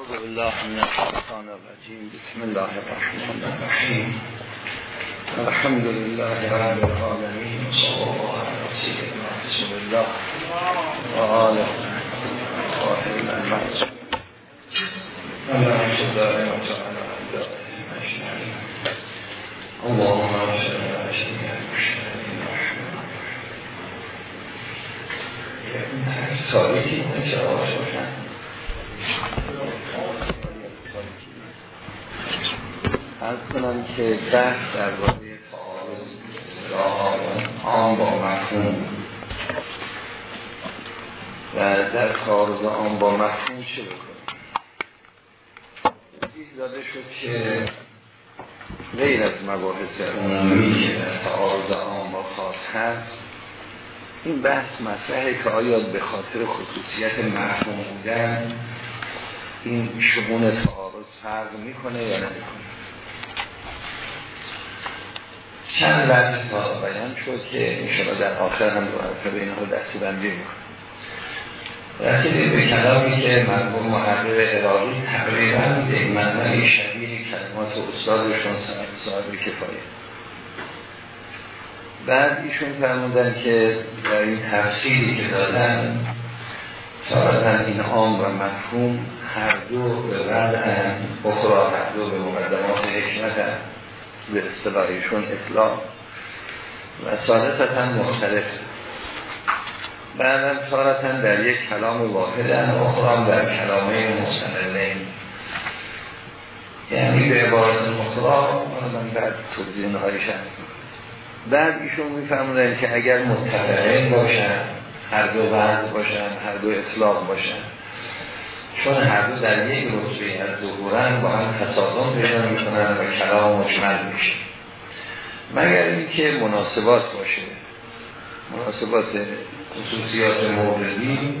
أعوذ بالله من الشیطان الرجیم بسم الله الرحمن الرحیم الحمد لله رب العالمین صلی الله علیه سیدنا رسول الله و آله صاحب المعصوم اللهم صل على محمد اللهم کنم که بحث باره تعارض آن با مفهوم. و در تعارض آن با مفهوم چه بکنیم دید داده شد که غیر از مباحث عمومی که در تعارض آن با خاص هست این بحث مطرحه که آیا به خاطر خصوصیت مفهوم بودن این شمون تعارض فرق می‌کنه یا نمی‌کنه؟ چند لحظه تا بیان شد که انشاءالله در آخر هم رو به اینها دستی بندی می‌کنه رسیدیم به کلامی که مرموم محقق اراغی تقریبا به معنی شبیه کلمات استادشون صاحب کفایه. بعد ایشون فرمودن که در این تفصیلی که دادن فرضاً این عام و مفهوم هر دو به رد اخرا هر دو به مقدمات حکمت هم به اصطلاحیشون اطلاع و سالستا مختلف. بعدم تارتا در یک کلام واحد اخرام در کلامه مستقلین. یعنی به عبارت مخرا من بعد توضیح نهایش بعد ایشون میفرمودن که اگر متفقین باشن هر دو وضع باشن هر دو اطلاق باشن چون هر دو در یک رتبه از ظهورن با هم تصادم پیدا می‌کنن و کلام مجمل میشه. مگر اینکه مناسبات باشه. مناسبات خصوصیات موردی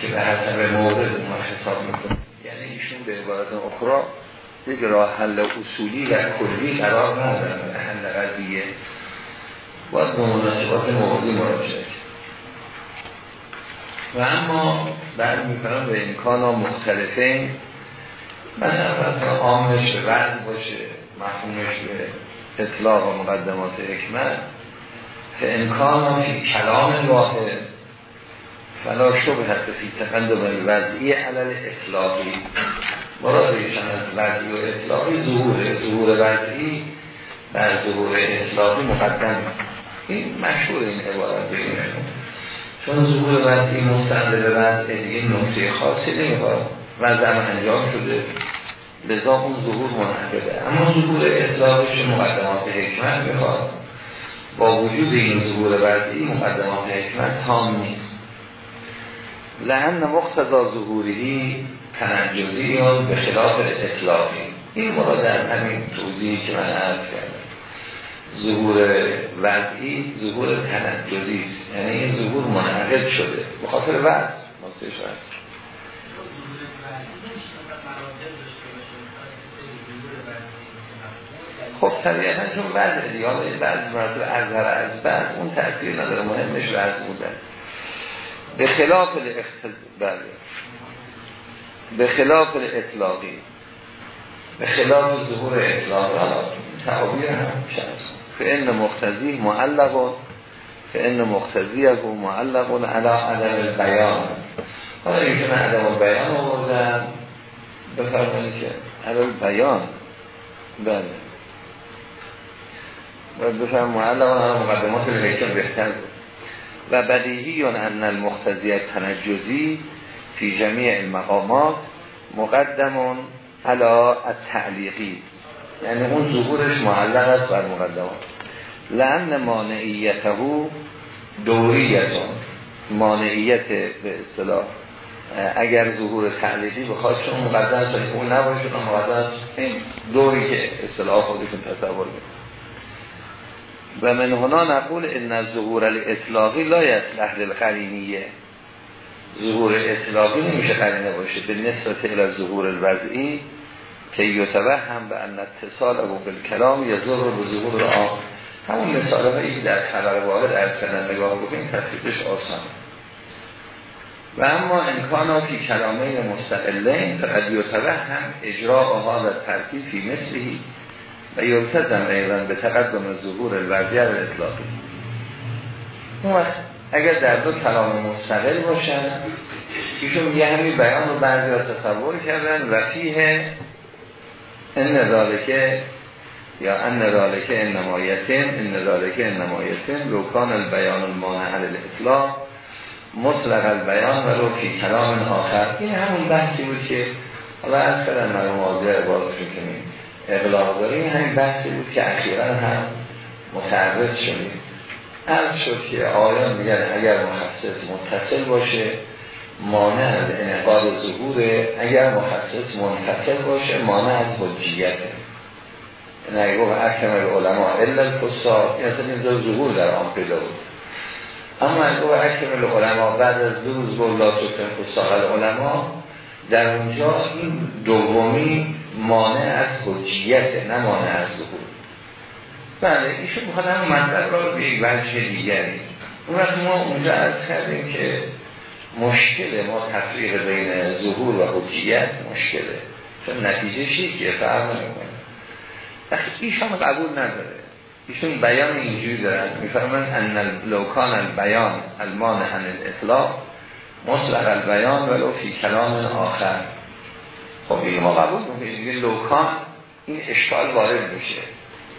که به حسب مورد ما حساب می‌کنه. یعنی ایشون به عبارت اخرى یک راه حل اصولی و کلی قرار ندارن. به حل قضیه. باید به مناسبات موردی مراجعه و اما بعد می‌کنم به امکان ها مختلفه مثلا مثلا عامش به وضع باشه مفهومش به اطلاق و مقدمات حکمت که امکان ها کلام واحد فلا شبه حتی فی و وضعی علل اطلاقی مرادشان از وضعی و اطلاقی ظهور ظهور وضعی بر ظهور اطلاقی مقدم. این مشهور این عبارت. بگیرشون چون ظهور وضعی مستنده به وضع دیگه نقطه خاصی نمی‌خواد وضع انجام شده. لذا اون ظهور منحقده اما ظهور اطلاقش مقدمات حکمت می‌خواد. با وجود این ظهور وضعی مقدمات حکمت تام نیست. لعن مقتضا ظهوری تنجزی به خلاف اطلاقی. این مراد در همین توضیحی که من عرض کردم. ظهور وضعی ظهور تنجزی است. یعنی این ظهور منعقد شده. به خاطر وضع. مستش هست. خب طبیعتا چون وضع دیال بعض مراتب ازهر از بعض اون تأثیر نداره. مهمش وضع بودن. به خلاف بله. به خلاف اطلاقی. به خلاف ظهور اطلاقی. تعابیر هم شخص. فإن مختزی معلق فإن مختزی از معلق علا عدم البیان. حالا اینکه من عدم البیان آوردم بفرمایید که عدم البیان؟ بله. باید بفرم معلق علا مقدمات الحکم بهتر بود. و بدیهی ان المختزی تنجزی فی جمیع المقامات مقدمون علا التعلیقی. یعنی اون ظهورش معلق است بر مقدمات. لعن مانعیته دوریتون مانعیت به اصطلاح. اگر ظهور تعلیقی بخواد چون مقدم است اون نباشه اون مقدم این دوری که اصطلاح خودشون تصور می‌کنه و من هنا نقول ان ظهور الاطلاقی لا یصلح للقرینیه. ظهور اطلاقی نمیشه قرینه باشه. به نسبت الى ظهور الوضعی که یتوه هم به ان اتصال و بالکلام یا ظهور به ظهور آن. همون مثال هایی در خبر واحد از کنن نگاه بکنیم تصویبش آسان و اما امکان فی کلامه مستقلین فقد یتبه هم اجراء ها و ترتیب فی مثلی و یلتزم ایضا به تقدم ظهور الوضعی الاطلاقی اون اگر در دو کلام مستقل باشن ایشون میگه همین بیان رو بعضی تصور کردن و فیه ان ذالکه یا ان ذالکه ان نمایتن ان ذالکه ان نمایتن لوکان البیان المانع الاطلاق مطلق البیان و رو فی کلام آخر. این همون بحثی بود که حالا از کردن مرموم آزیار عبادتشون کنیم اقلاق داریم. همین بحثی بود که اخیرا هم متعرض شدیم. عرض شد که آیان میگن اگر محسس متصل باشه مانع از انعقاد ظهوره اگر محسس منفصل باشه مانع از حجیته نه گفت اکمل علماء الا الفساد این اصلا این ظهور در آن پیدا بود. اما از گفت اکمل علماء بعد از دو روز گفت لا تکن علماء در اونجا این دومی مانع از حجیته نه مانع از ظهور. بله ایشون می‌خواد هم مطلب را به یک وجه دیگری. اون وقت ما اونجا از کردیم که مشکل ما تفریق بین ظهور و حجیت مشکله. چون نتیجه که فرق نمی‌کنه. ایشون قبول نداره. ایشون بیان اینجوری دارن. میفرمان ان لوکان البیان المان عن الاطلاق مطلق البیان ولو فی کلام آخر. خب این ما قبول می‌کنیم. لوکان این اشکال وارد میشه.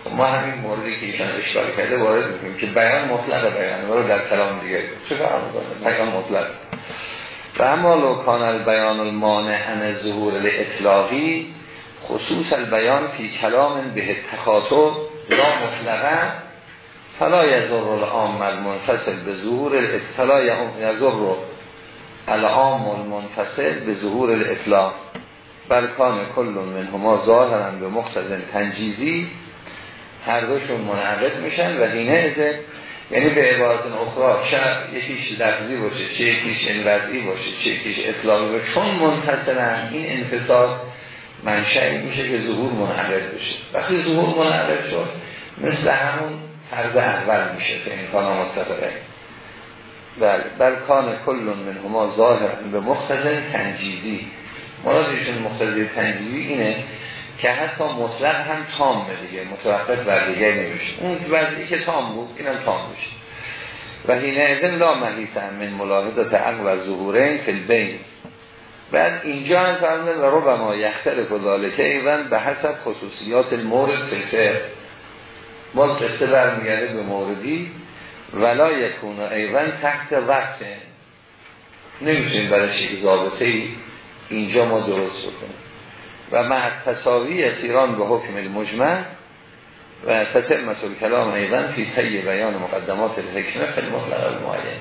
خب ما همین موردی که ایشان اشکال کرده وارد می‌کنیم که بیان مطلق بیان. رو در کلام دیگه چه فرق می‌کنه؟ بیان مطلق. و اما لوکان البیان المانع عن ظهور الاطلاقی خصوص البیان فی کلام به تخاطب لا مطلقا فلا یزر العام المنفصل به ظهور الاطلاع یزر العام المنفصل به ظهور الاطلاق. برکان کل من هما ظاهرن به مقتضن تنجیزی هر دوشون منعقد میشن و دینه ازه یعنی به عبارت اخرى چه یکیش لفظی باشه چه یکیش انوضعی باشه چه یکیش اطلاقی باشه. چون منتصرن این انفصال منشأی میشه که ظهور منعقد بشه. وقتی ظهور منعقد شد مثل همون طرز اول میشه که امکان متفقه. بله بل کان کل من هما ظاهر به مختزن تنجیزی. مرادشون مختزن تنجیزی اینه که حتی مطلق هم تام دیگه متوقف بر دیگه نمیشه. اون وضعی که تام بود اینم تام میشه. و هینه ازن لا محیط من ملاحظات عقل و ظهورین فی بعد اینجا هم فرمده و به ما یختر که ایون به حسب خصوصیات مورد فلفر باز قصه برمیگرده به موردی. ولا یکون ایون تحت وقت. نمی‌تونیم برای شکل ضابطه ای اینجا ما درست بکنیم. و مع تصاوی ایران به حکم المجمع و مسئول کلام ایضا فی تی بیان مقدمات الحکمه فی المطلق المعین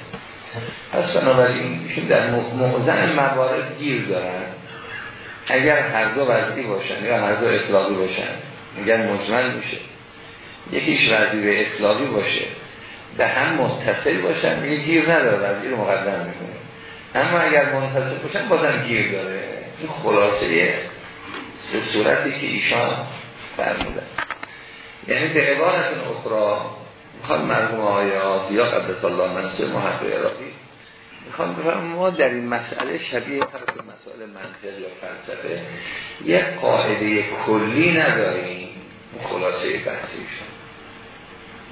پس بنابراین ایشون در معظم موارد گیر دارن. اگر هر دو وضعی باشن یا هر دو اطلاقی باشن میگن مجمل میشه. یکیش وضعی اطلاقی باشه. به هم متصل باشن میگه گیر نداره وضعی رو مقدم می‌کنه. اما اگر متصل باشن بازم گیر داره. این خلاصه به صورتی که ایشان فرمودن. یعنی به عبارت اخرى می‌خواد مرحوم آیا یا قدس الله منصور محقق عراقی می‌خوام بفرم ما در این مسئله شبیه فرق مسائل منطق یا فلسفه یک قاعده کلی نداریم خلاصه بحثیشون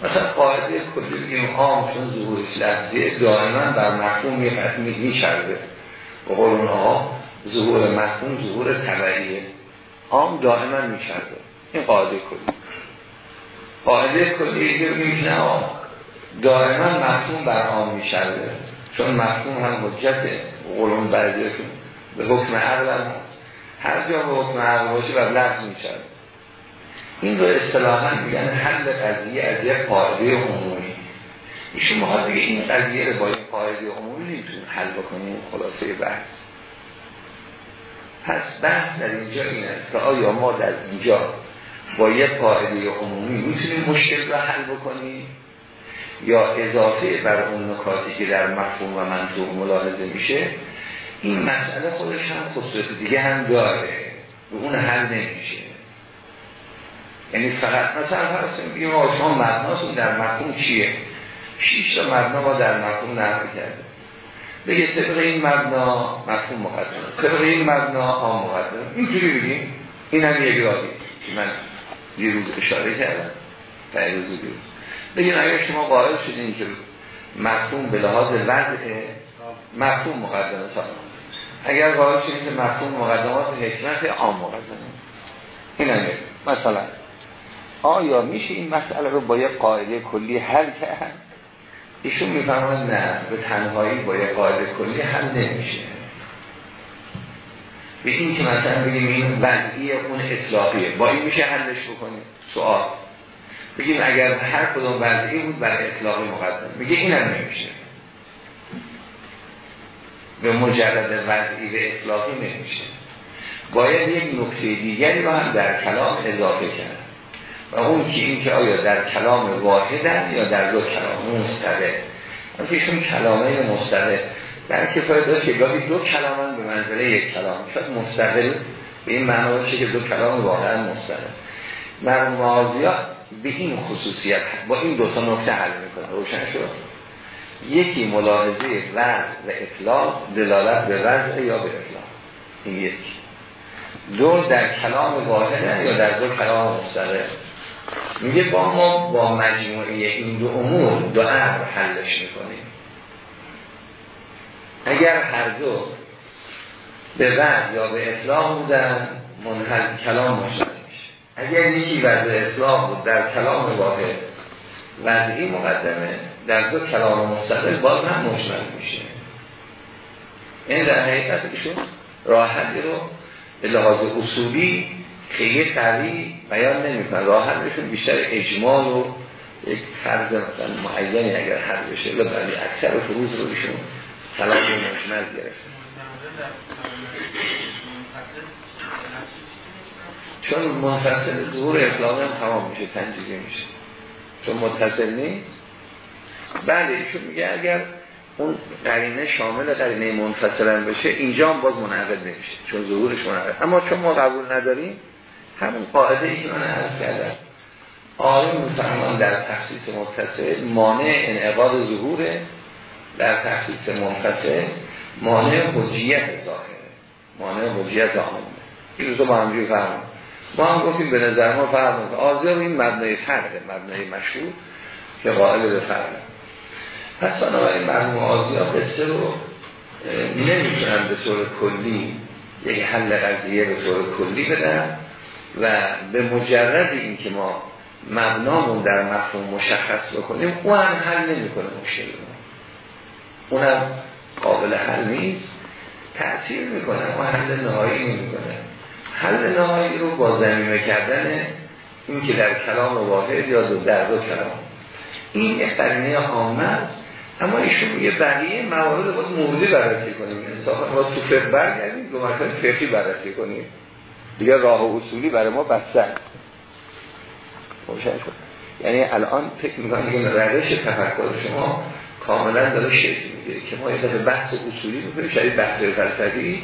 مثلا قاعده کلی عام چون ظهورش لفظی دائما بر مفهوم میشرده به قول اونها ظهور مفهوم ظهور تبعیه عام دائما میشرده این قاعده کلی. قاعده کلی که نه دائما مفهوم بر عام میشرده چون مفهوم هم حجته قولون بعضیتون به حکم عقل هم هر جا به حکم عقل باشه بر لفظ میشرده این رو اصطلاحا میگن حل قضیه از یک قاعده عمومی. ایشون بگه این قضیه رو با این قاعده عمومی نمی‌تونیم حل بکنیم. خلاصه بحث. پس بحث در اینجا این است که آیا ما در اینجا با یک قاعده عمومی می‌تونیم مشکل رو حل بکنیم؟ یا اضافه بر اون نکاتی که در مفهوم و منطوق ملاحظه میشه این مسئله خودش هم خصوص دیگه هم داره. و اون حل نمیشه. یعنی فقط مثلا فرض بگیم آقا شما در مفهوم چیه؟ شیش تا ما در مفهوم نقل کرده بگه طبق این مبنا مفهوم مقدم طبق این مبنا آم مقدم اینجوری بگیم. این هم یک راهی که من روز اشاره کردم. روز دیروز. بگیم اگر شما قائل شدین که مفهوم به لحاظ وضع مفهوم مقدمه سال اگر قائل شدین که مفهوم مقدمات حکمت آم مقدمه. این هم مثلا آیا میشه این مسئله رو با یک قاعده کلی حل کرد؟ ایشون میفرماند نه به تنهایی با یک قاعده کلی حل نمیشه. به این که مثلا بگیم این وضعی اون اطلاقیه با این میشه حلش بکنیم. سوال. بگیم اگر هر کدوم وضعی بود برای اطلاقی مقدم. میگه این هم نمیشه. به مجرد وضعی به اطلاقی نمیشه. باید یک نکته دیگری رو هم در کلام اضافه کرد. و اون که این که آیا در کلام واحدن یا در دو کلام مستقل؟ ایشون کلامه مستقل در کفایت داشت که گاهی دو کلام به منزله یک کلام. شاید مستقل به این معنی باشه که دو کلام واقعا مستقل. مرموم به این خصوصیت با این دو تا نکته حل می‌کنه. روشن شد؟ یکی ملاحظه وضع و اطلاق دلالت به وضع یا به اطلاق این یک دو در کلام واحد یا در دو کلام مستقل. میگه با ما با مجموعه این دو امور دو امر حلش می‌کنیم. اگر هر دو به وضع یا به اطلاق بودن منحل کلام مشترک میشه. اگر یکی وضع اطلاق بود در کلام واحد وضعی مقدمه در دو کلام مستقل باز هم مشترک میشه. این در حقیقت ایشون راحتی رو به لحاظ اصولی خیلی قوی بیان نمی‌کنن. راه حلشون بیشتر اجمال و یک فرض مثلا معینی اگر حل بشه. ولی اکثر فروز رو بیشون کلام و مجمل گرفتن چون منفصل ظهور اطلاق هم تمام میشه تنجیزه میشه. چون متصل نیست. بله ایشون میگه اگر اون قرینه شامل قرینه منفصل بشه اینجا هم باز منعقد نمیشه. چون ظهورش منعقد. اما چون ما قبول نداریم همون قاعده ای من عرض کردم. آقای میفرمان در تخصیص متصل مانع انعقاد ظهوره در تخصیص منفصل مانع حجیت ظاهره. مانع حجیت عامه این روزا با همجوری فهم ما هم گفتیم به نظر ما فهم آزیا این مبنای فرقه مبنای مشهور که قائل به فرقه پس این مرحوم آزیا قصه رو نمی‌تونن به طور کلی یک حل قضیه به طور کلی بدن. و به مجرد این که ما مبنامون در مفهوم مشخص بکنیم اون هم حل نمی‌کنه مشکل ما. اونم قابل حل نیست. تأثیر می‌کنه اما حل نهایی نمی‌کنه. حل نهایی رو با زمینه کردن این که در کلام واحد یا در دو کلام. این یک قرینه است اما ایشون میگه بقیه موارد باید موردی بررسی کنیم. انصافا ما تو فقه برگردیم دو مرتبه فقهی بررسی کنیم. دیگه راه و اصولی برای ما بستن یعنی الان فکر می‌کنم این روش تفکر شما کاملا داره شکل می‌گیره که ما یه دفعه بحث اصولی می‌کنیم شاید بحث فلسفی.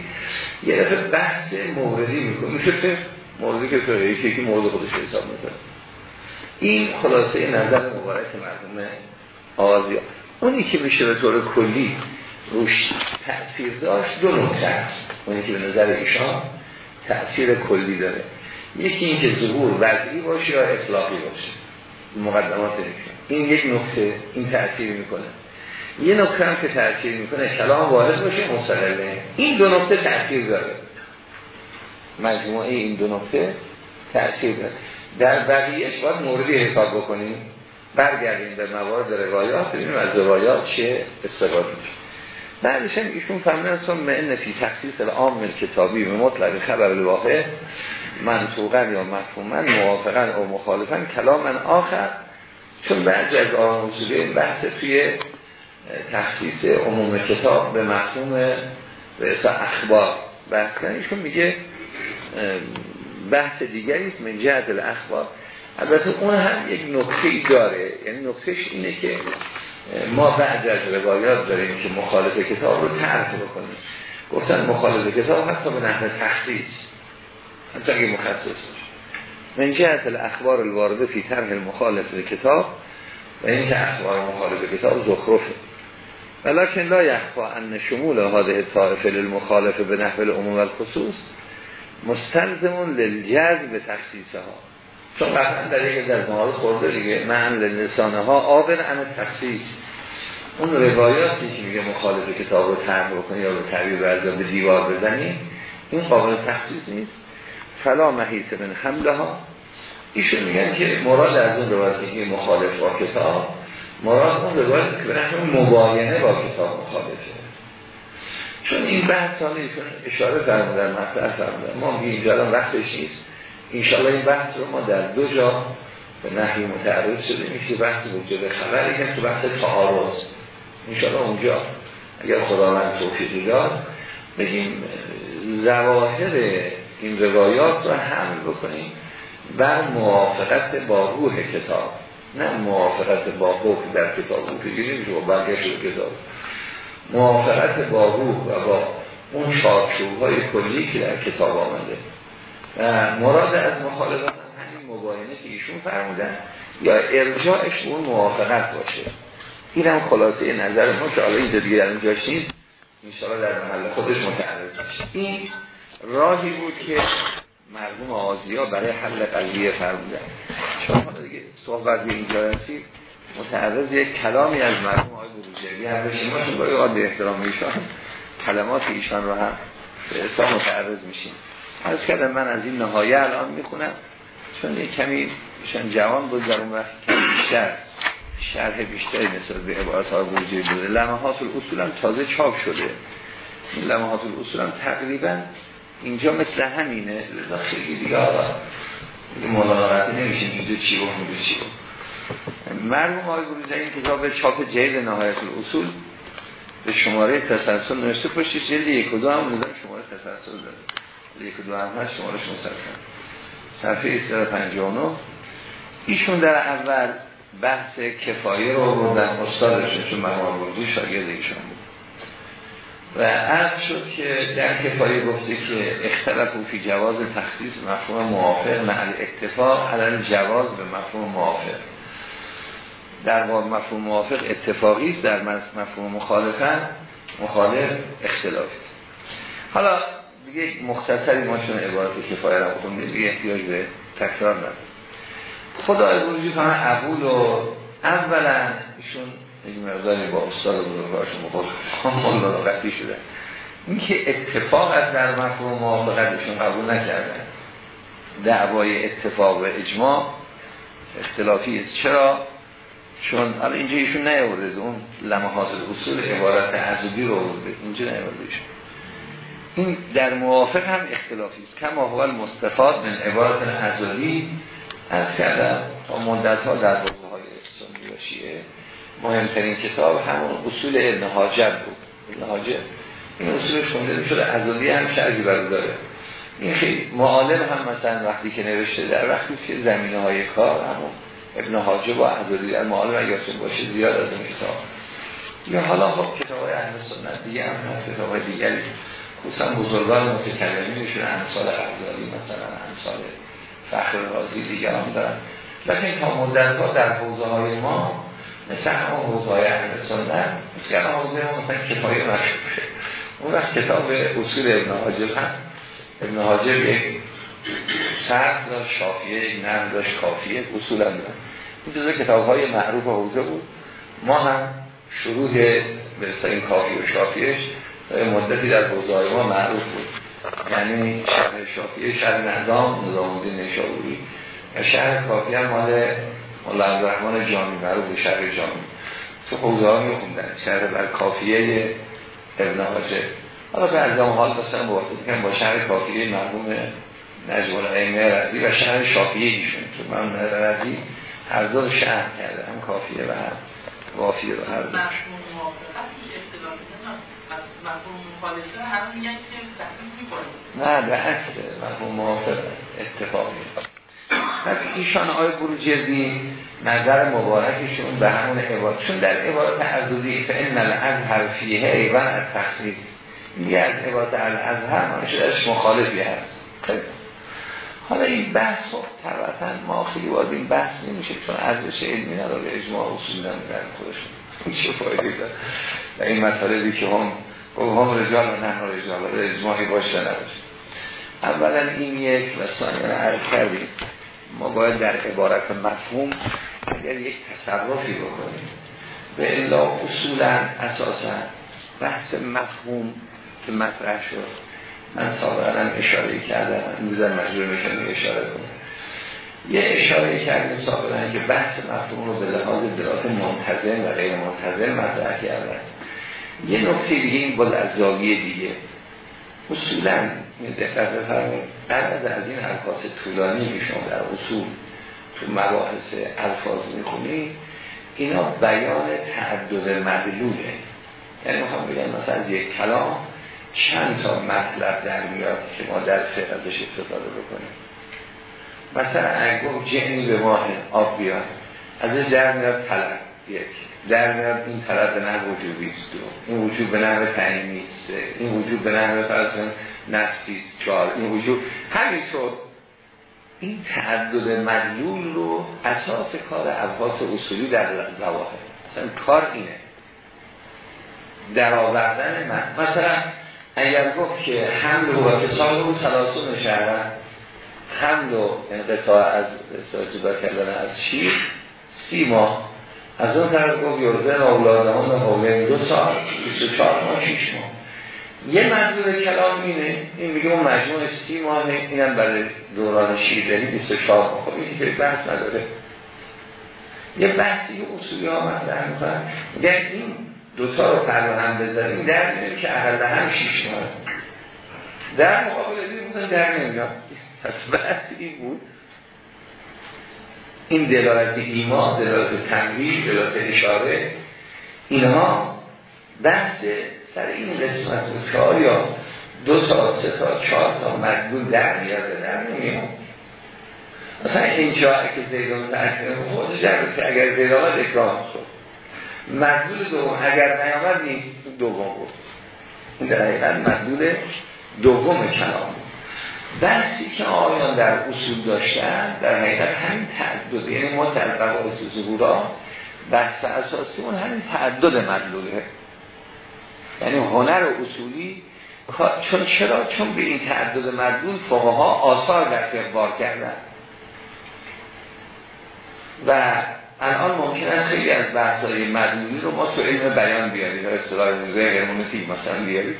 یه دفعه بحث موردی می‌کنیم. میشه که موردی که توی یکی یکی مورد خودش حساب می‌کنه. این خلاصه نظر مبارک مرحوم آغازی اونی که میشه به طور کلی روش تأثیر داشت دو نکته اونی که به نظر ایشان تأثیر کلی داره. یکی اینکه ظهور وضعی باشه یا اطلاقی باشه. مقدمات این یک نکته این تأثیر می‌کنه. یه نکته هم که تأثیر می‌کنه کلام واحد باشه مستقله. این دو نکته تأثیر داره. مجموعه این دو نکته تأثیر داره. در بقیهش باید موردی حساب بکنیم. برگردیم به موارد روایات ببینیم از روایات چه استفاده میشه. بعدش هم ایشون فهمیدن سن معن فی تخصیص العام کتابی به مطلق خبر الواقع منطوقا یا مفهوما موافقا او مخالفا کلام من آخر. چون بعضی از اصولی بحث توی تخصیص عموم کتاب به مفهوم به اخبار بحث ایشون میگه بحث دیگری است من جهت الاخبار. البته اون هم یک نکته داره. یعنی نکتهش اینه که ما بعد از روایات داریم که مخالف کتاب رو ترک بکنیم. گفتن مخالف کتاب حتی به نحو تخصیص. حتی اگه مخصص من جهت الاخبار الوارده فی طرح المخالف کتاب و این که اخبار مخالف کتاب زخرفه. ولیکن لا یخفا ان شمول هذه طائفه للمخالفه به نحو العموم و الخصوص مستلزمون للجذب تخصیصها. چون قطعا در یک از مال خورده دیگه. من لنسانه ها آبر ان تخصیص. اون روایاتی که میگه مخالف کتاب رو طرح بکنی یا به تعبیر برزا به دیوار بزنی این قابل تخصیص نیست. فلا محیث من حمله ها ایشون میگن که مراد از اون روایتی که مخالف با کتاب. مراد اون روایتی که به نحو مباینه با کتاب مخالفه. چون این بحث ها اشاره فرمودن مطرح فرمودن. ما اینجا الان وقتش نیست. انشاءالله این بحث رو ما در دو جا به نحوی متعرض شده. میشه بحث وجود خبری که تو بحث تعارض. انشاءالله اونجا اگر خداوند توفیقی داد بگیم زواهر این روایات رو حمل بکنیم بر موافقت با روح کتاب. نه موافقت با حکم در کتاب رو که نمیشه با برگشت کتاب. موافقت با روح و با اون های کلی که در کتاب آمده. و مراد از مخالفت همین مباینه که ایشون فرمودن. یا ارجاعش اون موافقت باشه. این هم خلاصه نظر ما که حالا اینجا دیگه در جاش نیست در محل خودش متعرض میشه. این راهی بود که مرحوم آزیا برای حل قلبیه فرمودن. حالا دیگه صحبت به اینجا رسید. متعرض یک کلامی از مرحوم آقای بروجردی هم بشیم ما چون باید به احترام ایشان کلمات ایشان رو هم به متعرض میشیم. از کردم من از این نهایه الان می‌خونم. چون یک کمی ایشان جوان بود در اون وقت بیشتر شرح بیشتری نسبت به عبارت ها بروجردی بوده لمحات الاصول هم تازه چاپ شده. این لمحات الاصول هم تقریبا اینجا مثل همینه. لذا خیلی دیگه آقا مولانا نمیشه اینجا چی بود؟ میگه چی بود؟ مرموم های بروزه این کتاب چاپ جلد نهایت الاصول به شماره تسلسل نوشته پشتش. جلد یک و دو هم شماره تسلسل داره. یک و دو هم هست مسلسل صفحه 359 ایشون در اول بحث کفایه رو بردن استادشون چون مرموم بروزی شاگرد ایشون بود. و عرض شد که در کفایه گفته که اختلاف فی جواز تخصیص مفهوم موافق معل اتفاق علل جواز به مفهوم موافق. در واقع مفهوم موافق اتفاقی است در مفهوم مخالفن مخالف اختلافی حالا دیگه مختصری ما چون عبارت کفایه را بکنیم دیگه احتیاج به تکرار نداره خدا از کنه عبول و اولا ایشون یک مقداری با استاد بزرگاشون مخالف قطعی شده. این که اتفاق از در مفهوم موافقتشون قبول نکردن دعوای اتفاق و اجماع اختلافی است. چرا؟ چون حالا اینجا ایشون نیاورده. اون لمحات اصول عبارت عزبی رو آورده. اینجا نیاورده ایشون. این در موافق هم اختلافی است. کما هو المستفاد من عبارت عزبی از کردم تا مدت ها در بازه های سنی و شیعه. مهمترین کتاب همون اصول ابن حاجب بود. ابن حاجب این اصول خونده شده عزبی هم شرقی برو داره این خیلی معالم هم مثلا وقتی که نوشته در وقتی که زمینه های کار همون ابن حاجب و عزادی در معالم اگرتون باشه زیاد از این کتاب. یا حالا خب کتاب های اهل سنت دیگه هم هست کتاب دیگری. خصوصا بزرگان متکلمی میشون امثال غزالی مثلا امثال فخر رازی دیگه هم دارن. لیکن تا مدت ها در حوزه های ما مثل همون حوزه های اهل سنت مثل حوزه ما مثلا کفایه مشهوره اون وقت کتاب اصول ابن حاجب هم ابن حاجب یک سرد داشت شافیه نرم داشت کافیه هم داشت. این جزء کتاب های معروف حوزه بود. ما هم شروع به این کافی و شافیش مدتی در حوزه ما معروف بود. یعنی شهر شافیه شهر نظام نظام الدین نشابوری و شهر کافی هم مال مولا عبدالرحمن جامی معروف شهر جامی. تو حوزه ها میخوندن. شهر بر کافیه ابن حاجه حالا به ازام حال مثلا با با شهر کافیه مرحوم نجم الائمه رضی و شهر شافیه ایشون تو من رضی هر دو شهر کرده هم کافیه و هم وافیه و هر دو. نه به اصل مفهوم موافق اتفاق می‌خواد پس ایشان آقای بروجردی نظر مبارکشون به همون عبارت چون در عبارت عزوزی فإن الازهر فیه ایوان از تخصیص میگه از عبارت الازهر مانشه درش مخالفی هست. خیلی حالا این بحث خب طبعا ما خیلی وارد این بحث نمیشه چون ارزش علمی نداره اجماع اصول نداره خودشون چه فایده داره. و این مطالبی که هم هم رجال و نه رجال و اجماعی باشه نباشه. اولا این یک و ثانیا عرض کردیم ما باید در عبارت مفهوم اگر یک تصرفی بکنیم. به الا اصولا اساسا بحث مفهوم که مطرح شد. من سابقا اشاره کردم امروز مجبور میشم اشاره کنم. یه اشاره کردیم سابقا که بحث مفهوم رو به لحاظ درات منتظم و غیر منتظم مطرح کردن. یه نکته دیگه این بود از زاویه دیگه. اصولا دقت بفرمایید. از این الفاظ طولانی که شما در اصول تو مباحث الفاظ می‌خونید اینا بیان تعدد مدلوله. یعنی می‌خوام بگم مثلا از یک کلام چند تا مطلب در میاد که ما در فقه ازش استفاده بکنیم. مثلا اگه جنی به ماه آب بیاد ازش در میاد طلب یک. در این طلب به نه وجوبی است دو این وجود به نحو تعیینی این وجود به نحو فرض نفسی چهار. این وجود همینطور این تعدد مدلول رو اساس کار عباس اصولی در زواهر مثلا کار اینه. در آوردن من. مثلا اگر گفت که حمل و کسال رو تلاسون شهرن حمل و انقطاع از جدا کردن از شیر سی ماه از اون طرف گفت یرزن اولادمان حولین دو سال 24 ماه 6 ماه. یه منظور کلام اینه این میگه اون مجموع سی ماه اینم برای دوران شیردنی 24 ماه. خب این که بحث نداره. یه بحثی اصولی ها مطرح می‌کنن میگن این دوتا رو پر هم بذاریم در میاد که اقل هم 6 ماه. در مقابل این بودن در نمیاد. پس بحث این بود این دلالت ایمان دلالت تنویر دلالت اشاره اینها بحث سر این قسمت که آیا دو تا سه تا چهار تا مدلول در میاده در نمیاد؟ مثلا اینجا که زیدان تحکیم خود جرد که اگر زید آمد اکرام شد. مدلول دوم اگر نیامد نیست دوم بود. این در حقیقت مدلول دوم کلام بود. بحثی که آیان در اصول داشتن در حقیقت همین تعدد یعنی ما در قواعد ظهورا بحث اساسی اون همین تعدد مدلوله یعنی هنر اصولی چون چرا؟ چون به این تعدد مدلول فقها آثار در اخبار کردن. و الان ممکن است خیلی از بحث‌های مدلولی رو ما تو علم بیان بیاریم اصطلاح موزه هرمونتیک مثلا بیاریم.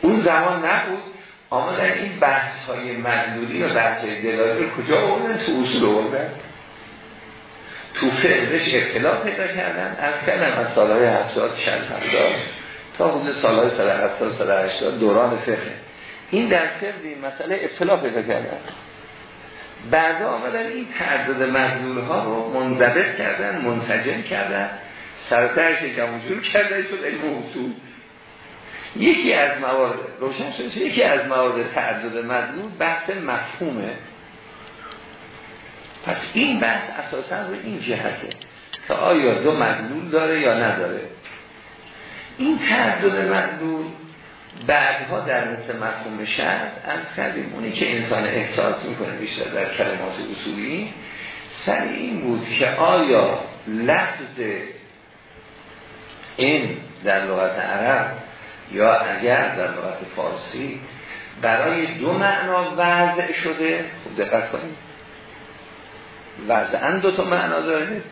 اون زمان نبود آمدن این بحث های مدلولی و بحث های دلالی رو کجا آوردن؟ تو اصول آوردن. تو فعلش اختلاف پیدا کردن. از کردن از سالهای هفتاد چند هفتاد تا حدود سالهای سال هفتاد سال هشتاد دوران فقه. این در فقه این مسئله اختلاف پیدا کردن. بعد آمدن این تعدد مدلول ها رو منضبط کردن منسجم کردن. سرترش جمع کردن شد علم اصول. یکی از موارد روشن شده یکی از موارد تعدد مدلول بحث مفهومه. پس این بحث اساسا رو این جهته که آیا دو مدلول داره یا نداره. این تعدد مدلول بعدها در مثل مفهوم شرط از کردیم. اونی که انسان احساس می‌کنه بیشتر در کلمات اصولی سر این بود که آیا لفظ این در لغت عرب یا اگر در لغت فارسی برای دو معنا وضع شده خوب دقت کنید. وضعا دو تا معنا داره.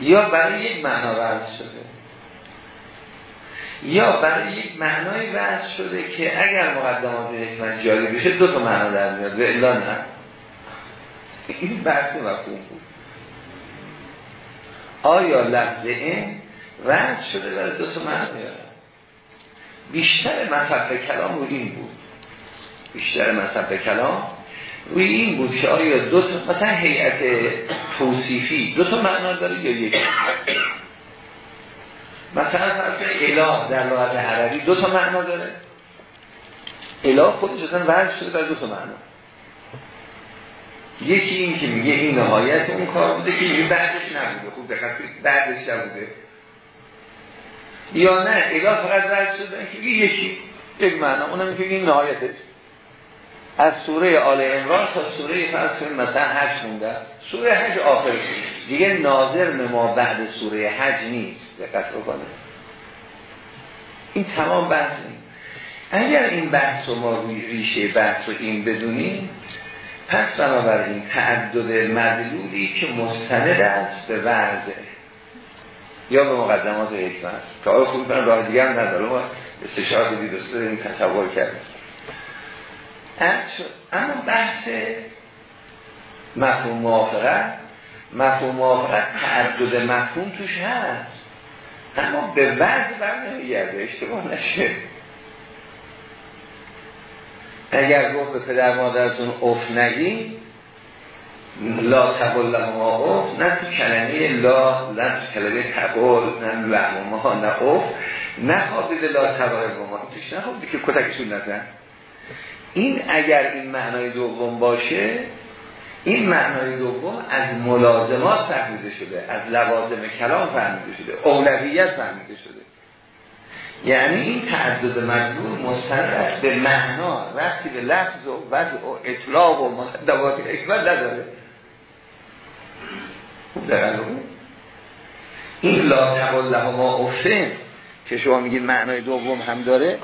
یا برای یک معنا وضع شده. یا برای یک معنای وضع شده که اگر مقدمات حکمت جاری بشه دو تا معنا در میاد. به الا نه. این بحث مفهوم بود. آیا لفظ این رد شده برای دو تا معنی بیشتر مصحف کلام روی این بود. بیشتر مصحف کلام روی این بود که آیا دو تا مثلا هیئت توصیفی دو تا معنا داره یا یک؟ مثلا فرض اله در لغت عربی دو تا معنا داره. اله خودش اصلا وضع شده بر دو تا معنا یکی این که میگه این نهایت اون کار بوده که میگه بعدش نبوده. خوب دقت بعدش نبوده. یا نه اله فقط رد شدن که یکی یک معنا. اونم که این نهایتش از سوره آل امران تا سوره فرض مثلا حج مونده. سوره حج آخر دیگه ناظر ما بعد سوره حج نیست. دقت بکنه. این تمام بحث نیست. اگر این بحث رو ما ریشه بحث رو این بدونیم پس بنابراین تعدد مدلولی که مستند است به ورزه یا به مقدمات حکمت که آقای خوب کنم راه دیگر نداره. ما استشاره دید و این تصور کرد اما بحث مفهوم موافقت مفهوم موافقت تعدد مفهوم توش هست. اما به وضع برنمیگرده اشتباه نشه. اگر گفت به پدر مادرتون اف نگی لا تقل ما اف نه تو کلمه لا نه تو کلمه تقل نه لهم ما نه اف نه خوابید لا تقل ما. توش نه که کتکشون نزن. این اگر این معنای دوم باشه این معنای دوم از ملازمات فهمیده شده از لوازم کلام فهمیده شده اولویت فهمیده شده. یعنی این تعدد مدلول مستند است به معنا وقتی به لفظ و وضع و اطلاق و مقدمات حکمت نداره. خوب در این لا تقل ما افسن که شما میگید معنای دوم هم داره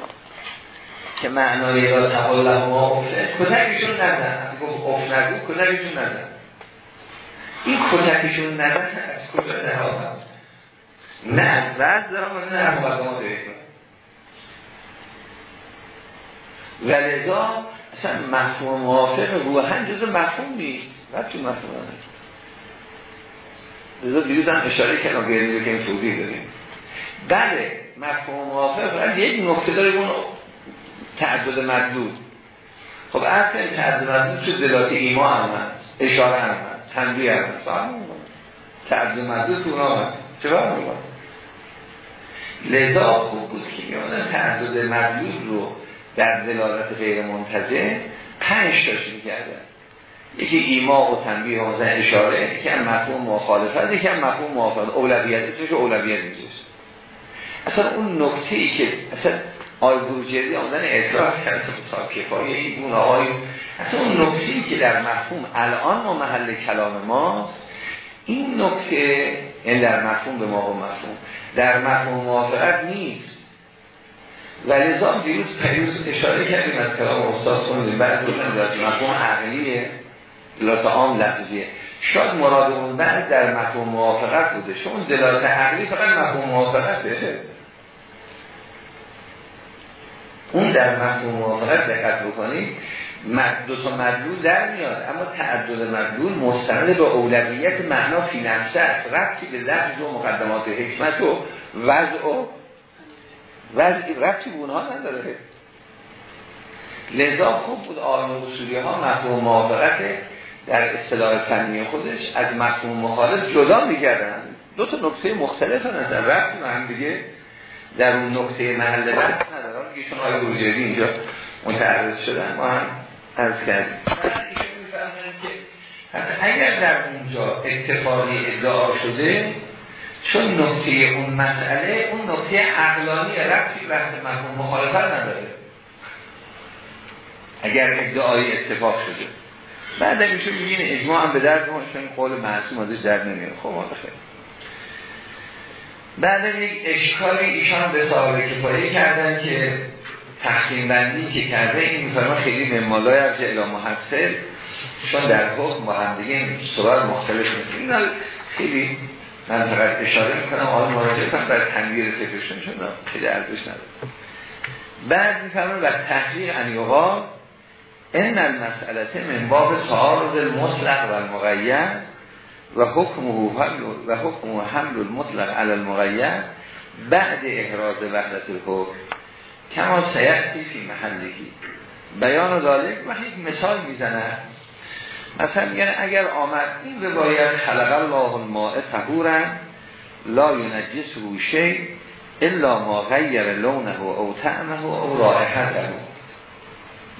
که معنای لا تقل ما افسن کتکشون نزن گفت نگو کتکشون نزن این کتکشون نزن از کجا در نه از وضع دارم نه از مقدمات حکمت و لذا اصلا مفهوم موافق روحن جز مفهوم نیست. وقتی مفهوم. نیست لذا دیروز هم اشاره کردم غیر که این توضیح داریم بله مفهوم موافق ولی یک نکته داره اون تعدد مدلود خب اصلا این تعدد مدلود تو دلات ایما هم هست اشاره هم هست تنبیه هم هست. تعدد مدلود تو اونا هست. چرا؟ لذا خوب بود که میانه تعدد مدلود رو در دلالت غیر منتظه پنج تاش می‌کردن. یکی ایما و تنبیه و اشاره یکی هم مفهوم مخالفت یکی هم مفهوم موافقت. اولویت اسمش اولویت میذاشت اصلا اون نکته ای که اصلا آی بروجردی آمدن اصلاح کرد کفایی این اون آقای اصلا اون نکته ای که در مفهوم الان ما محل کلام ماست این نکته این یعنی در مفهوم به ما و مفهوم در مفهوم موافقت نیست. و لذا دیروز پیروز اشاره کردیم از کلام استاد خوندیم بعد گفتن در مفهوم عقلیه. دلالت عام لفظیه. شاید مراد اون بعد در مفهوم موافقت بوده. چون دلالت عقلی فقط مفهوم موافقت بشه اون در مفهوم موافقت دقت بکنید دو تا مدلول در میاد. اما تعدد مدلول مستند به اولویت معنا فی نفسه است. ربطی به لفظ و مقدمات حکمت و وضع و وضعی رفتی به اونها نداره. لذا خوب بود آن اصولی ها مفهوم موافقت در اصطلاح فنی خودش از مفهوم مخالف جدا میگردن دو تا نکته مختلف نظر رفت هم دیگه در اون نکته محل بحث ندارن دیگه چون آقای بروجردی اینجا متعرض شدن ما هم عرض کردیم. اگر در اونجا اتفاقی ادعا شده چون نقطه اون مسئله اون نقطه عقلانی رفتی وقت مفهوم مخالفت نداره. اگر ادعای اتفاق شده. بعد میشه میگین اجماع هم به درد ما چون قول معصوم ازش در نمیاد. خب خیلی بعد یک اشکالی ایشان به صاحب کفایه کردن که تقسیم بندی که کرده این میفرما خیلی ممالای از اعلام محصل چون در حکم با هم دیگه سوال مختلف می‌کنه خیلی من فقط اشاره می‌کنم آن مراجعه کنم در تنگیر فکرشون چون خیلی ارزش نداره. بعد می‌فهمه و تحقیق انیوها این المسئلت من باب تعارض المطلق و المغیر و حکم و حکم حمل المطلق علی المغیر بعد احراز وحدت الحکم کما سیختی فی محلگی بیان دالک و یک مثال می‌زنه. مثلا میگن اگر آمد این روایت خلق الله الماء طهورا لا ینجس شی الا ما غیر لونه او طعمه او رائحته.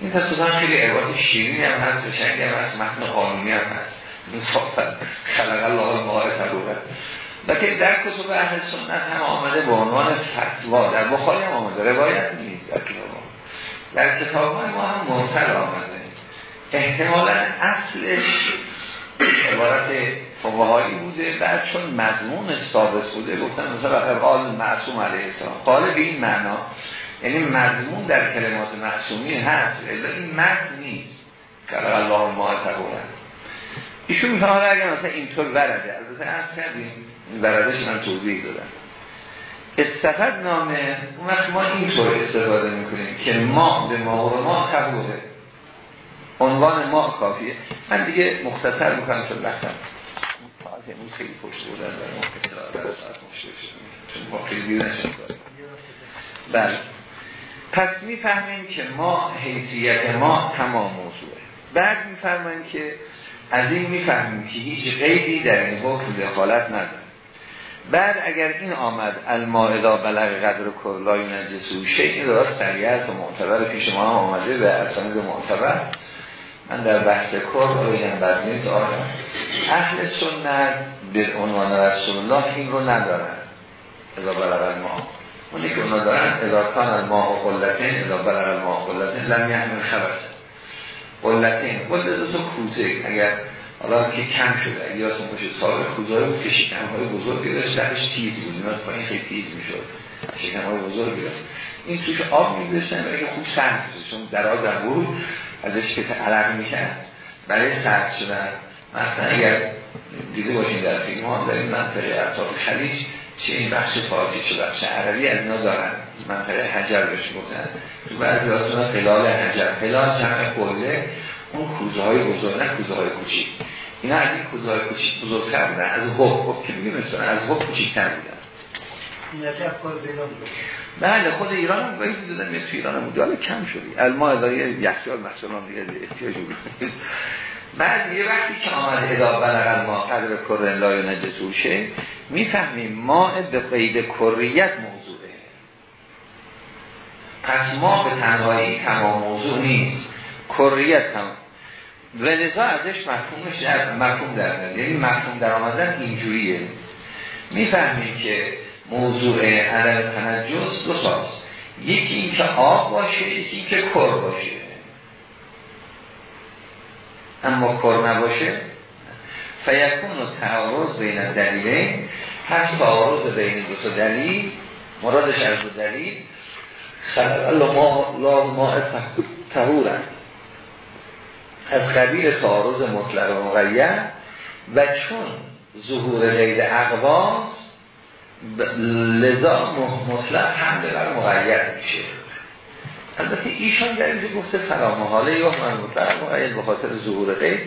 این تصویبا خیلی عبارت شیرینی هم هست و شنگی هم هست متن قانونی هم هست. خلق الله الماء طهورا لیکن در کتب اهل سنت هم آمده به عنوان فتوا. در بخاری هم آمده روایت نیست در کتاب کتاب ما هم مرسل آمده. احتمالا اصلش عبارت فقهایی بوده بعد چون مضمون ثابت بوده گفتن مثلا قال معصوم علیه السلام. قال به این معنا یعنی مضمون در کلمات معصومی هست این متن نیست. که الله ما تقولن ایشون می‌فهمه اگر مثلا اینطور ورده از کردیم این وردش من توضیح دادم. استفاد نامه اون وقت ما اینطور استفاده می‌کنیم که ما به ما و ما قبوله عنوان ما کافیه. من دیگه مختصر می‌کنم چون وقتم. اون خیلی پشت بودن در ما خیلی بله. پس می‌فهمیم که ما حیثیت ما تمام موضوعه. بعد می‌فهمیم که از این می‌فهمیم که هیچ غیبی در این حکم دخالت نداره. بعد اگر این آمد المائدا بلغ قدر کلای نجسو شیء را سریعت و معتبر پیش ما هم آمده به اسانید معتبر. من در بحث کر بگم بعد نیست اهل سنت به عنوان رسول الله این رو ندارن. اذا بلغ ما. اونی که اونا دارن اذا کان الماء و قلتین بلغ الماء و قلتین لم یحمل خبر قلتین قلت تو کوزه. اگر حالا که کم شده اگه یادتون باشه سال کوزه بود که شکم های بزرگی داشت درش تیز بود. اینا پایین خیلی تیز می‌شد. شکم های بزرگی داشت این توش آب میذاشتن برای که خوب سرد چون دراز در بود ازش که علق می‌کرد برای سرد شدن. مثلا اگر دیده باشین در فیلم ها در این منطقه اطراف خلیج چه این بخش فارسی شده بخش عربی از اینا دارن؟ منطقه حجر بهش گفتن. تو بعضی آسان خلال حجر. خلال جمع کله اون کوزه های بزرگ نه کوزه های کوچیک. اینا از این کوزه های کوچیک بزرگتر بودن. از حب. حب که میگیم از حب کوچیکتر بودن. بله خود ایران هم باید دیدن یه تو ایران هم بود. کم شدی الما ازای یخچال مثلا دیگه احتیاج بود. بعد یه وقتی که آمد ادا بلغ ما قدر کرن لای نجسوشه می‌فهمیم ما به قید کریت موضوعه. پس ما به تنهایی تمام موضوع نیست. کریت و لذا ازش مفهومش در مفهوم در یعنی مفهوم در آمدن اینجوریه. می‌فهمیم که موضوع عدم تنجس دو ساست یکی این که آب باشه یکی که کر باشه. اما کر نباشه فیکون و تعارض بین دلیله پس تعارض بین دو دلیل مرادش از دو دلیل الله ما لا ما تهورن از قبیل تعارض مطلق و مقید و چون ظهور غیر اقواس لذا مطلق حمله بر مقید میشه. البته ایشان در اینجا گفته فرامحاله یا من مطلق مقید به خاطر ظهور غیر.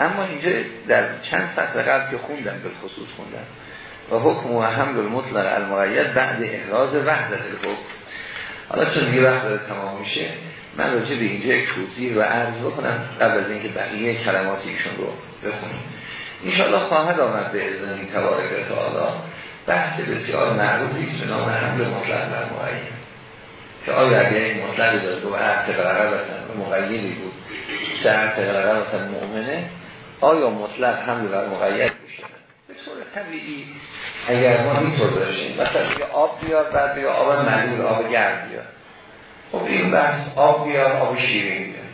اما اینجا در چند سطح قبل که خوندن به خصوص خوندن و حکم و حمل مطلق المقید بعد احراز وحدت الحکم. حالا چون یه وقت داره تمام میشه من راجع به اینجا یک توضیح و عرض بکنم قبل از اینکه بقیه کلمات ایشون رو بخونیم. انشاءالله خواهد آمد به ازنی تبارک تعالی. بحث بسیار معروفی است به نام حمل مطلق بر معین که آیا اگر این مطلق داره دو عهد قرقه و مقیدی بود سه عهد قرقه بسن مؤمنه آیا مطلق حمل بر مقید بشه به طور طبیعی اگر ما اینطور داشتیم مثلا آب بیار بعد بیا آب ملول آب گرم بیار. خب این بحث آب بیار آب شیرین بیار.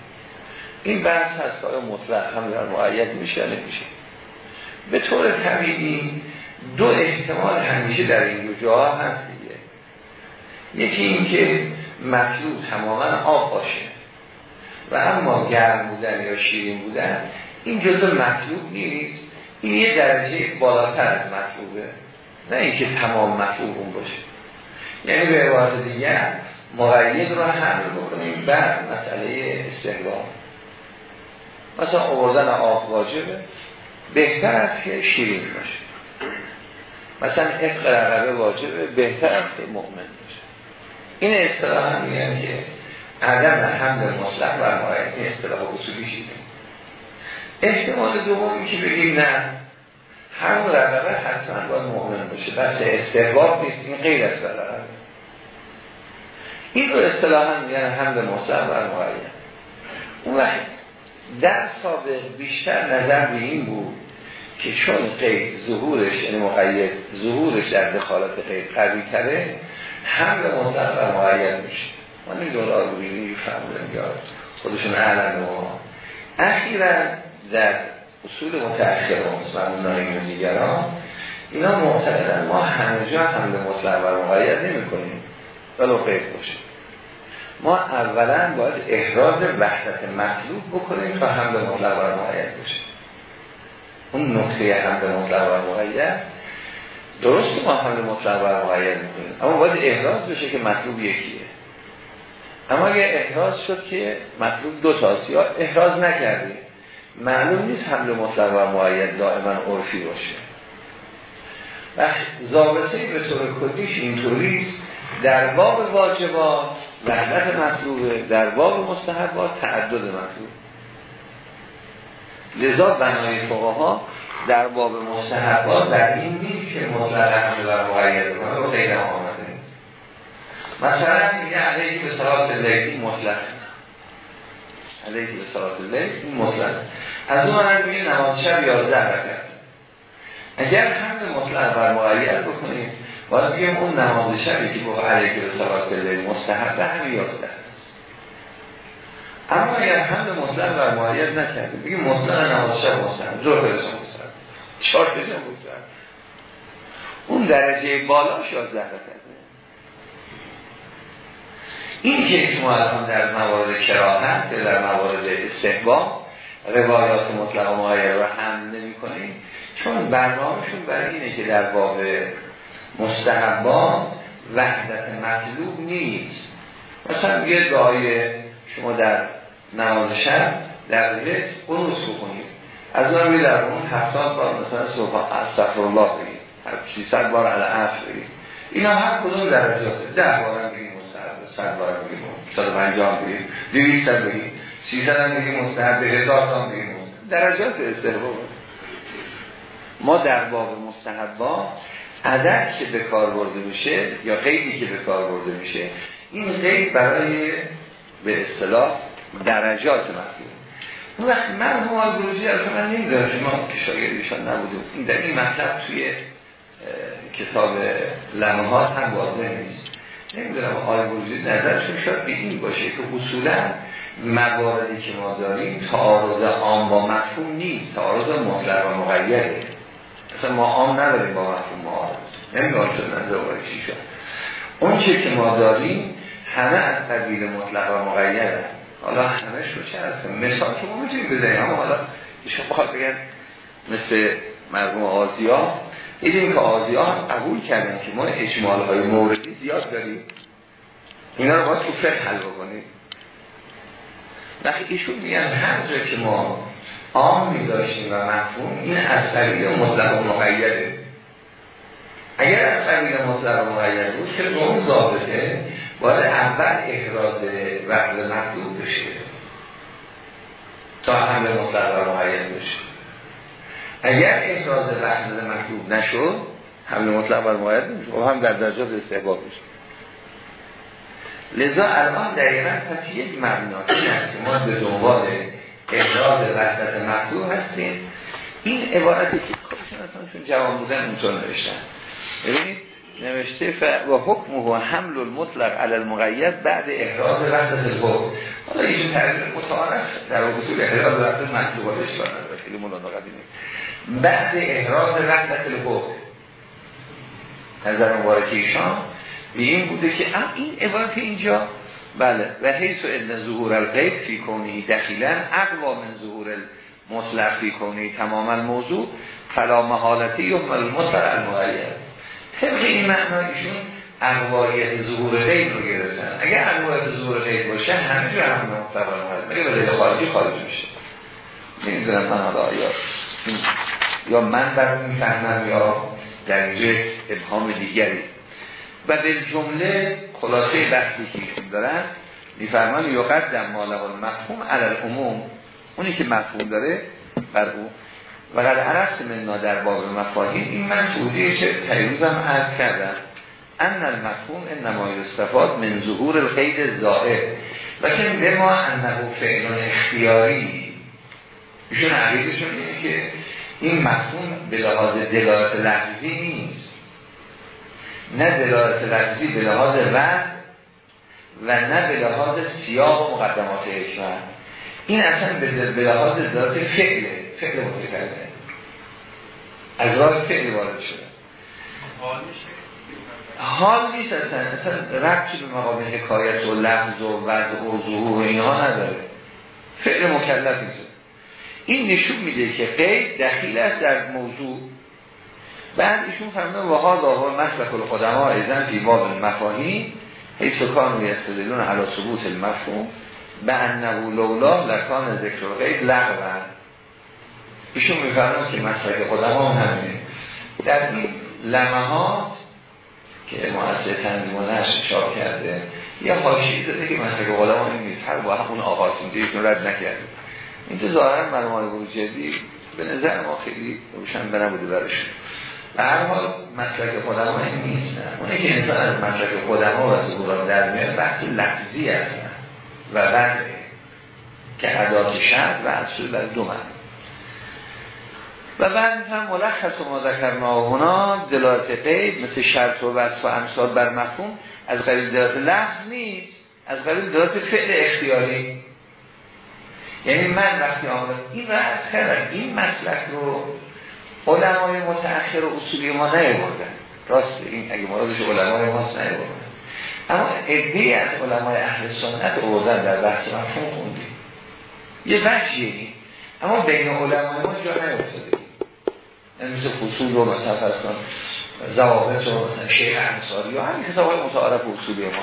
این بحث هست آیا مطلق حمل بر مقید میشه نمیشه. به طور طبیعی دو احتمال همیشه در این جاها هست دیگه. یکی اینکه مطلوب تماما آب باشه و اما گرم بودن یا شیرین بودن این جزء مطلوب نیست. این یه درجه بالاتر از مطلوبه. نه اینکه تمام مطلوب اون باشه. یعنی به عبارت دیگر مقید رو حمل بکنیم. بر مسئله استحباب. مثلا آوردن آب واجبه. بهتر است که شیرین باشه. مثلا افق رقبه واجبه. بهتر است که مؤمن باشه. این اصطلاح هم میگن که عدم حمل مطلق بر مقید اصطلاح اصولی شیده احتمال دومی که بگیم نه. همون رقبه حتما باید مؤمن باشه. بس استحباب نیست این غیر از رقبه این رو اصطلاحا میگن حمل مطلق بر مقید اون وقت در سابق بیشتر نظر به این بود که چون قید ظهورش یعنی مقید ظهورش در دخالت قید قوی تره حمل مطلق بر مقید میشه. ما نمیدون آرگوینی فهمدن یا خودشون اعلم ما اخیرا در اصول متأخر مسلمانان و دیگران اینا معتقدن. ما همه جا حمل مطلق و مقید نمی کنیم ولو قید باشه ما اولا باید احراز وحدت مطلوب بکنیم تا حمل مطلق و مقید باشه اون نقطه حمل مطلق و مقید درست ما حمل مطلق و مقید می‌کنیم. اما باید احراز بشه که مطلوب یکیه. اما اگر احراز شد که مطلوب دو تاست یا احراز نکردیم معلوم نیست حمل مطلق و معید دائما عرفی باشه. و ضابطه به طور کلیش اینطوریست در باب واجبات وحدت مطلوبه در باب مستحبات تعدد مطلوب. لذا بنای ها در باب مستحبات در این نیست که مطلق حمل و معید کنه و غیر آمده مثلا میگه علیه به صلات لیلی مطلق علیه به صلات لیلی این مطلق از اون هم میگه نماز شب 11 رکعت. اگر حمل مطلق بر معید بکنیم باید بگیم اون نماز شبی که با علیه به صلات لیلی مستحب همین 11 اما اگر حمل مطلق بر معید نکردیم بگیم مطلق نماز شب مستحب زور برسان مستحب چهار برسان مستحب. اون درجه بالا 11 رکعت. این که الان در موارد کراهت که در موارد استحباب روایات مطلق و معایر رو هم نمی کنیم. چون برنامهشون برای اینه که در باب مستحبا وحدت مطلوب نیست. مثلا یه دعای شما در نماز شب در قنوت قنوس بکنید از اون در اون هفتاد بار مثلا صبح از سفر الله بگید. 300 بار علی عفر بگید. اینا هر کدوم درجاته ده صد بار بگیم صد پنجاه بگیم دویست هم بگیم سیصد هم بگیم هزار هم بگیم درجات استحباب ما در باب مستحبا عدد که به کار برده میشه یا قیدی که به کار برده میشه این قید برای به اصطلاح درجات مطلوب اون وقت من هم بروجی از من نمیدارم ما که شاگردیشان نبودیم. این در این مطلب توی کتاب لمحات هم واضح نیست. نمی‌دونم آقای وجود نظرشون شاید به این باشه که اصولا مواردی که ما داریم تعارض عام با مفهوم نیست. تعارض مطلق و مقیده. اصلا ما عام نداریم با مفهوم معارض. نمی‌دونم شد نظر چی شد. اون چه که ما داریم همه از قبیل مطلق و مقیده. حالا همه شو چه هست؟ مثال که ما می‌تونیم بزنیم اما حالا ایشون بخواد بگن مثل مرموم آزیا دیدیم که آزیا هم قبول کردن که ما اجمال های موردی زیاد داریم. اینا رو باید تو فقه حل بکنیم. وقتی ایشون میگن هر جا که ما عام می داشتیم و مفهوم این از طریق مطلق و مقیده. اگر از طریق مطلق و مقید بود که اون ضابطه؟ باید اول احراز وقت مطلوب بشه. تا همه مطلق و مقید بشه. اگر احراز وحدت مطلوب نشد حمل مطلق بر مقید نمیشه خب هم در درجات استحباب میشه. لذا الان دقیقا پس یک مبنا این است که ما به دنبال احراز وحدت مطلوب هستیم. این عبارتی که خودشون چون جوان بودن اونطور نوشتن. ببینید نوشته ف... و حکم و حمل المطلق علی المقید بعد احراز وحدت الحکم حالا این تعریف متعارف در اصول احراز وحدت مطلوباتش خیلی مولانا قدیمی بعد احراز وحدت الحکم نظر مبارک به این بوده که این عبارت اینجا. بله. و حیث و ادن ظهور الغیب فی کونی دخیلا اقوا من ظهور المطلق فی کونی تمام الموضوع فلا محالتی یحمل المطلق المعید طبق این معنایشون اقوایت ظهور غیب رو گرفتن. اگر اقوایت ظهور غیب باشه همه جو هم مطلق المعید مگه به خارجی خارج میشه. نمی‌دونم من حالا یا یا من بر می‌فهمم یا در اینجا ابهام دیگری. و به جمله خلاصه بحثی که ایشون دارن میفرمان یا قدم ماله مفهوم علل عموم اونی که مفهوم داره بر او. و قد عرفت مننا در باب مفاهیم این من توضیح چه پیروزم عرض کردم. ان المفهوم انما استفاد من ظهور القید زائد لیکن به ما انه فعلان اختیاری. ایشون عقیدشون اینه که این مفهوم به لحاظ دلالت لفظی نیست. نه دلالت لفظی به لحاظ وقت و نه به لحاظ سیاه و مقدمات حکمت این اصلا به لحاظ ذات فعل فعل متکلم از راه فعل وارد شده. حال نیست اصلا. اصلا ربطی به مقام حکایت و لفظ و وضع و ظهور و اینها نداره. فعل مکلف نیست. این نشون میده که قید دخیل است در موضوع. بعد ایشون فرمونه وها ظاهر مسلک القدما ایزن فی باب المفاهیم حیث کانو یستدلون علی ثبوت المفهوم به انه لولا لکان ذکر غیب لغوه. ایشون میفرمان که مسلک قدما همینه. در این لمحات که مؤسسه تنظیم و نشر چاپ کرده یه حاشیه داده که مسلک قدما این نیست. هر با همون آغاز میده رد نکرده. این تو ظاهرا مرمال جدی؟ به نظر ما خیلی روشن به برش به هر حال مسلک قدما این نیست. اونه که انسان از مسلک قدما و از ظهورات در میاد بحث لفظی هستن و بعد که ادات شرط و اصول بر دو من و بعد هم ملخص و مذکرنا هنا دلالت قید مثل شرط و وصف و امثال بر مفهوم از قبیل دلالت لفظ نیست از قبیل دلالت فعل اختیاری. یعنی من وقتی این از کردم این مسلک رو علمای متأخر و اصولی ما نیوردن راست این اگه مرادش علمای ما نیوردن اما ادهی از علمای اهل سنت اوردن در بحث مفهوم خوندیم یه بخشی اما بین علمای ما جا نیفتاده. یعنی مثل فصول و مثلا فرض کن زوابط و مثلا شیخ انصاری یا همین کتاب های متعارف اصولی ما.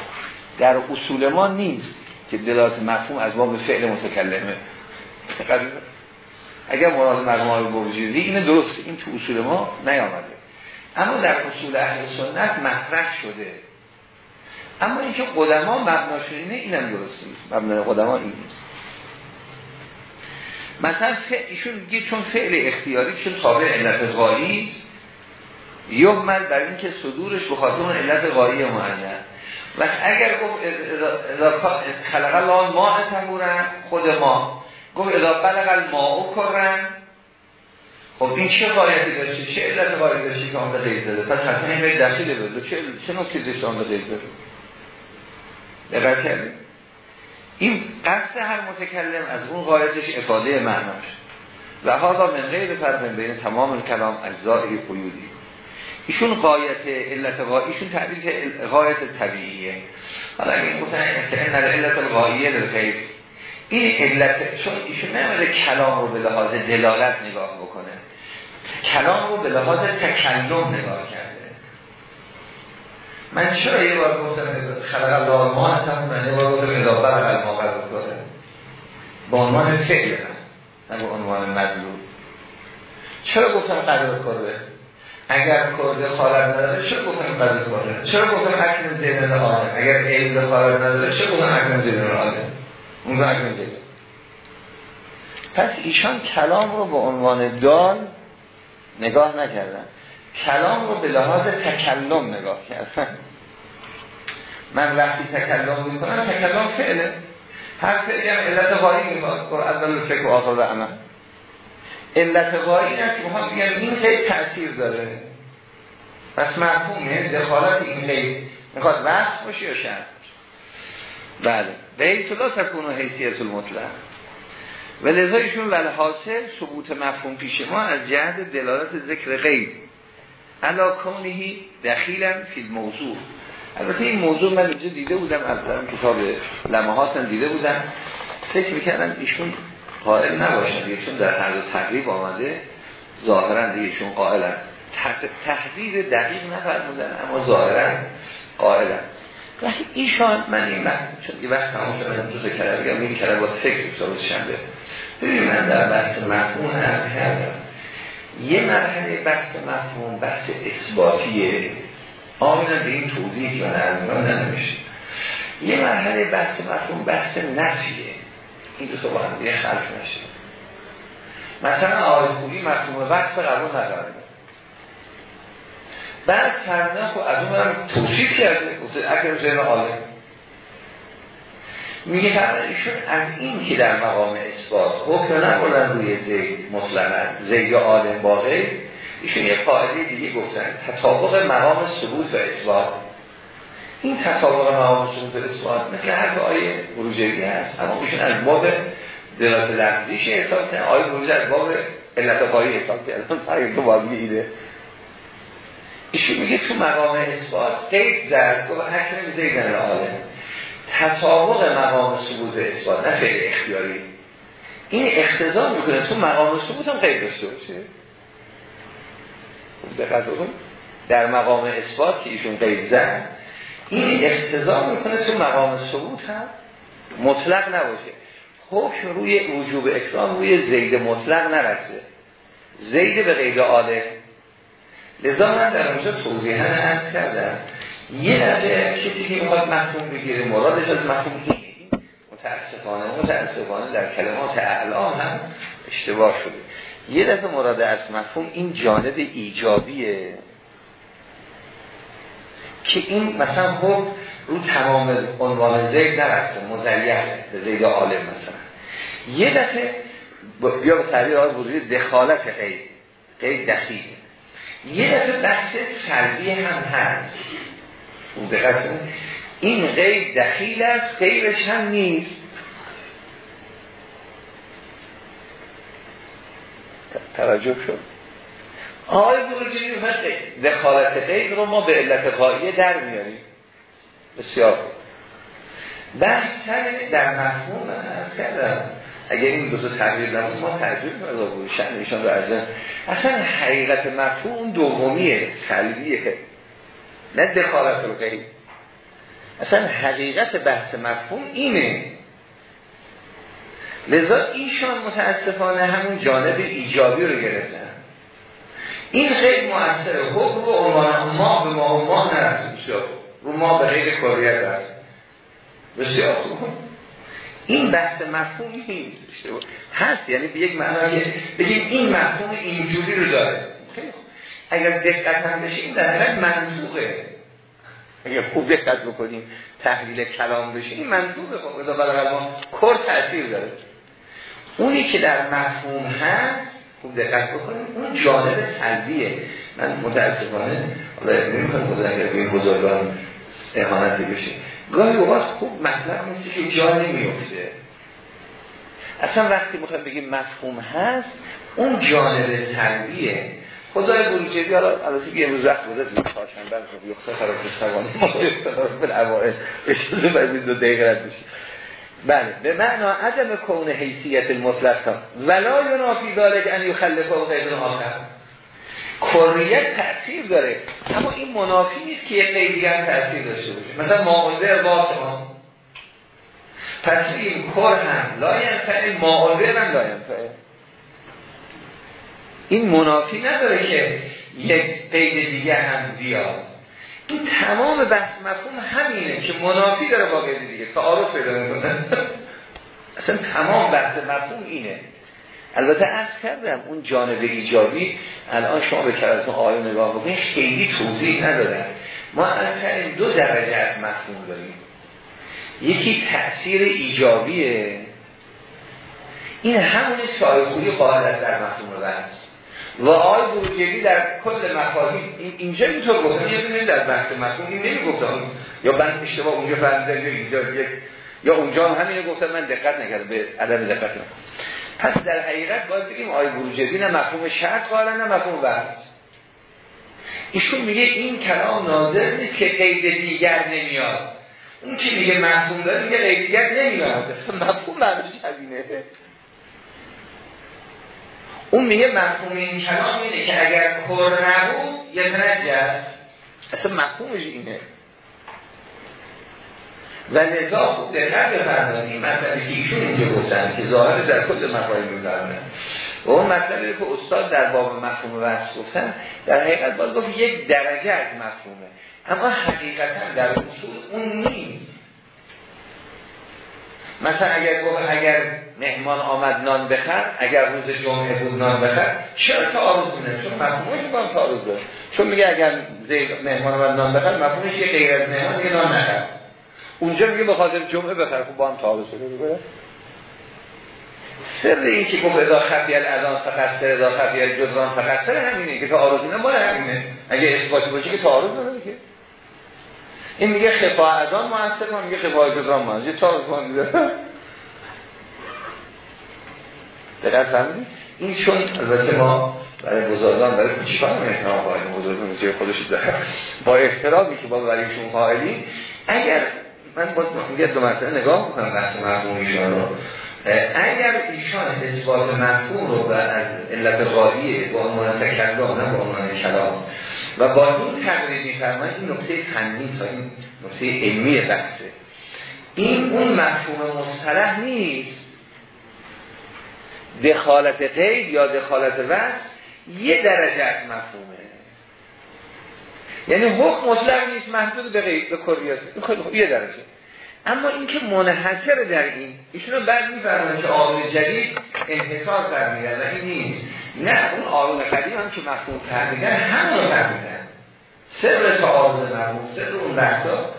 در اصول ما نیست. که دلالت مفهوم از باب فعل متکلمه اگر مراد مرحوم های بوجیزی اینه درست این تو اصول ما نیامده. اما در اصول اهل سنت مطرح شده. اما اینکه قدما مبنا اینه اینم درست نیست مبنای قدما این نیست. مثلا ایشون میگه چون فعل اختیاری چون تابع علت غایی یهمل در این که صدورش به خاطر علت غایی معین و اگر گفت خلق الله ما تمورن خود ما. گفت اذا بلغ الماء کرن خب این چه قایتی داشته چه علت قایتی داشته که آن غیر داده؟ پس حتما این باید دخیل بده چه چه نکته داشته آن غیر داده؟ دقت کردیم این قصد هر متکلم از اون قایتش افاده معناش. و حالا من غیر فرق بین تمام کلام اجزای قیودی ایشون قایت علت غایی ایشون تعبیر که غایت طبیعیه. حالا این گفتن که این علت الغاییه للغیب این علت چون ایشون نمیده کلام رو به لحاظ دلالت نگاه بکنه. کلام رو به لحاظ تکلم نگاه کرده. من چرا یه بار گفتم خلق الله ما هستم؟ یه بار گفتم اضافه ما قرار کنه با عنوان فعل نه. با عنوان مدلول. چرا گفتم قدر کرده اگر کرده خالد نداره چرا گفتم قدر کرده چرا گفتم حکم زیدن آدم اگر علم خالد نداره چرا گفتم حکم زیدن اون حکم زیدن پس ایشان کلام رو به عنوان دال نگاه نکردن. کلام رو به لحاظ تکلم نگاه کردن. من وقتی تکلم می‌کنم تکلم فعله. هر فعلی هم علت غایی می‌خواد اول فکر و آخر عمل. علت غایی است که ما بگم این خیلی تأثیر داره. پس مفهومه دخالت این خیلی. می‌خواد وقت باشه یا شرط بله. به ایتلا سکون و حیثیت المطلق. و لذایشون ولی حاصل ثبوت مفهوم پیش ما از جهد دلالت ذکر غیب. علا کونهی دخیلا فی الموضوع. البته این موضوع من اینجا دیده بودم از کتاب لمحاتم دیده بودم. فکر می‌کردم ایشون قائل نباشن چون در هر تقریب آمده ظاهرا دیگهشون قائلن. تحریر دقیق نفرمودن اما ظاهرا قائلن. وقتی ایشان من این وقت چون یه وقت تمام شدن دوست کرده بگم این کرده با فکر ثابت شنبه. ببینید من در بحث مفهوم عرض کردم. یه مرحله بحث مفهوم بحث اثباتیه. آمدن به این توضیح من عرض نمیشه یه مرحله بحث مفهوم بحث نفیه. این دو با هم دیگه خلف نشه مثلا آقای خوبی مفهوم وقت قبول نداره. بعد فرنخ و از اون هم توصیف کرده اکرم زین عالم. میگه فرمان ایشون از این که در مقام اثبات حکم نبردن روی زید مطلقا زید عالم باقی ایشون یه قاعده دیگه گفتن. تطابق مقام ثبوت و اثبات. این تطابق ثبوت و اثبات مثل هر آیه بروجری هست. اما ایشون از باب دلالت لفظیش حساب کنه آیه بروج از باب علت پایی حساب کردن فرق تو باب ایده ایشون میگه تو مقام اثبات قید زد و حکم زیدن عالم. تطابق مقام ثبوت اثبات نه خیلی اختیاری. این اختزام می‌کنه. تو مقام ثبوت هم قید داشته باشه. دقت در مقام اثبات که ایشون قید زد این اختزام می‌کنه تو مقام ثبوت هم مطلق نباشه. حکم روی وجوب اکرام روی زید مطلق نرسه. زید به قید آله لذا من در اونجا توضیحا هم کردم. یه دفعه کسی که می‌خواد مفهوم بگیره مرادش از این متاسفانه متاسفانه در کلمات اعلام هم اشتباه شده. یه دفعه مراد از مفهوم این جانب ایجابیه. که این مثلا حکم رو تمام عنوان زید نرسته مزلیه به زید عالم مثلا. یه دفعه بیا به تعبیر آقای بزرگی دخالت قید قید دخیل. یه دفعه بحث سلبی هم هست. اون دقت این قید دخیل است غیرش هم نیست. توجه شد؟ آقای بزرگی دخالت قید رو ما به علت قایه در میاریم. بسیار بحث در مفهوم از کردم. اگر این دو تا تغییر نمون ما تغییر کنیم. شن ایشان رو از اصلا حقیقت مفهوم دومیه سلبیه. نه دخالت رو قید اصلا حقیقت بحث مفهوم اینه. لذا ایشان متاسفانه همون جانب ایجابی رو گرفتن. این خیلی مؤثره حکم رو عنوان ما به ما و ما نرسید رو ما به غیر کلیت هست. بسیار این بحث مفهومی نیست. هست. یعنی به یک معنی بگیم این مفهوم اینجوری رو داره. اگر دقت هم بشیم در حقیقت منطوقه. اگر خوب دقت بکنیم تحلیل کلام بشه این منطوقه. خب اذا کر تاثیر داره. اونی که در مفهوم هست خوب دقت بکنیم اون جانب سلبیه. من متاسفانه حالا خدا اگر به بزرگان اهانتی بشه گاهی اوقات خوب مطلب نیست که جا نمیفته اصلا وقتی می‌خوایم بگیم مفهوم هست اون جانب سلبیه. خدای بروجردی حالا البته که امروز وقت بوده تو چهارشنبه از یخته خراب یخته به الاوائل بشده باید دو دقیقه رد بشید بله. به معنا عدم کون حیثیت المطلق ولا ینافی دارد ان یخلفه و غیر آخر. کریت تأثیر داره. اما این منافی نیست که یک قیدی هم تأثیر داشته باشه. مثلا معاوضه ما. پس این کر هم لا ینفعه معاوضه هم لا این منافی نداره که یک قید دیگه هم بیاد. این تمام بحث مفهوم همینه که منافی داره با قید دیگه. می‌کنه اصلا تمام بحث مفهوم اینه. البته از کردم اون جانب ایجابی الان شما به کلمات آیه نگاه بکنید خیلی توضیح ندادن. ما از کردیم دو درجه از مفهوم داریم. یکی تأثیر ایجابیه. این همون سایخوری خواهد در مفهوم رو هست و آی بروجردی در کل مفاهیم اینجا اینطور گفتن یه در بحث مفهوم این نمی‌گفتم یا من اشتباه اونجا یا اینجا یک یا اونجا هم همینو گفتم من دقت نکردم به عدم دقت نکردم. پس در حقیقت باید بگیم آی بروجردی نه مفهوم شرط قائلن نه مفهوم بحث ایشون میگه این کلام ناظر نیست که قید دیگر نمیاد. اون که میگه مفهوم داره میگه قید دیگر نمیاد. مفهوم معنیش همینه؟ اون میگه مفهوم این کلام اینه که اگر کر نبود یه تنجد اصلا مفهومش اینه. و لذا خوب دقت بفرمایید. این مطلبی که ایشون اینجا گفتن که ظاهر در کل مفاهیم میفرمایند و اون مطلبی که استاد در باب مفهوم وصف گفتن در حقیقت باید گفت یک درجه از مفهومه. اما حقیقتا در اصول اون نیست. مثلا اگر گفت اگر مهمان آمد نان بخر اگر روز جمعه بود نان بخر چرا تعارض میده چون مفهومش با تعارض داره چون میگه اگر مهمان آمد نان بخر مفهومش یه غیر از مهمان دیگه نان نخر. اونجا میگه به خاطر جمعه بخره خب با هم تعارض شده سر این که گفت ادا خفی الادان فقط ادا خفی الجدران فقط سر همینه که تعارض نه مال همینه. اگه اثباتی باشه که تعارض نداره که این میگه خفا اذان موثر ما میگه خفا جدران موثر یه تعارض کنه دقیق فهمیدید این چون البته ما برای بزرگان برای هم احترام قائلیم بزرگان خودش داره. با احترامی که با برایشون قائلی اگر من باز یه دو مرتبه نگاه می‌کنم بحث مرحوم ایشان رو. اگر ایشان اثبات مفهوم رو از علت غاییه با عنوان تکلم نه با عنوان کلام و با این تقریب میفرمایید این نکته فنی تا این نکته علمی بحثه. این اون مفهوم مصطلح نیست. دخالت قید یا دخالت وصف یه درجه از مفهومه. یعنی حکم مطلق نیست محدود به قید به کلیات. یه درجه. اما اینکه منحصر در این ایشونو بعد میفرمایند که آقای جدید انحصار فرمیدن و این نیست. نه اون آقای قدیم هم که مفهوم فرمیدن همون رو فرمیدن سر تعارض مرموم سر اون بحثا.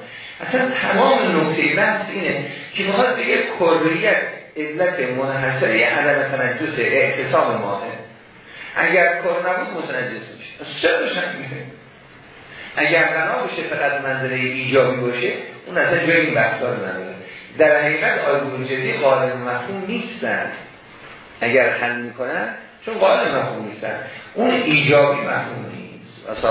اصلا تمام نکته بحث اینه که می‌خواد بگه کلیت علت منحصر یه عدم تنجس احتسام ماه اگر کار نبود متنجس میشه. سرش هم اگر بنا بشه فقط منظره ایجابی باشه اون اصلا جای این بحثا نداره. در حقیقت آیبون جدی قائل مفهوم نیستن. اگر حل می‌کنن چون قائل مفهوم نیستن. اون ایجابی مفهوم نیست.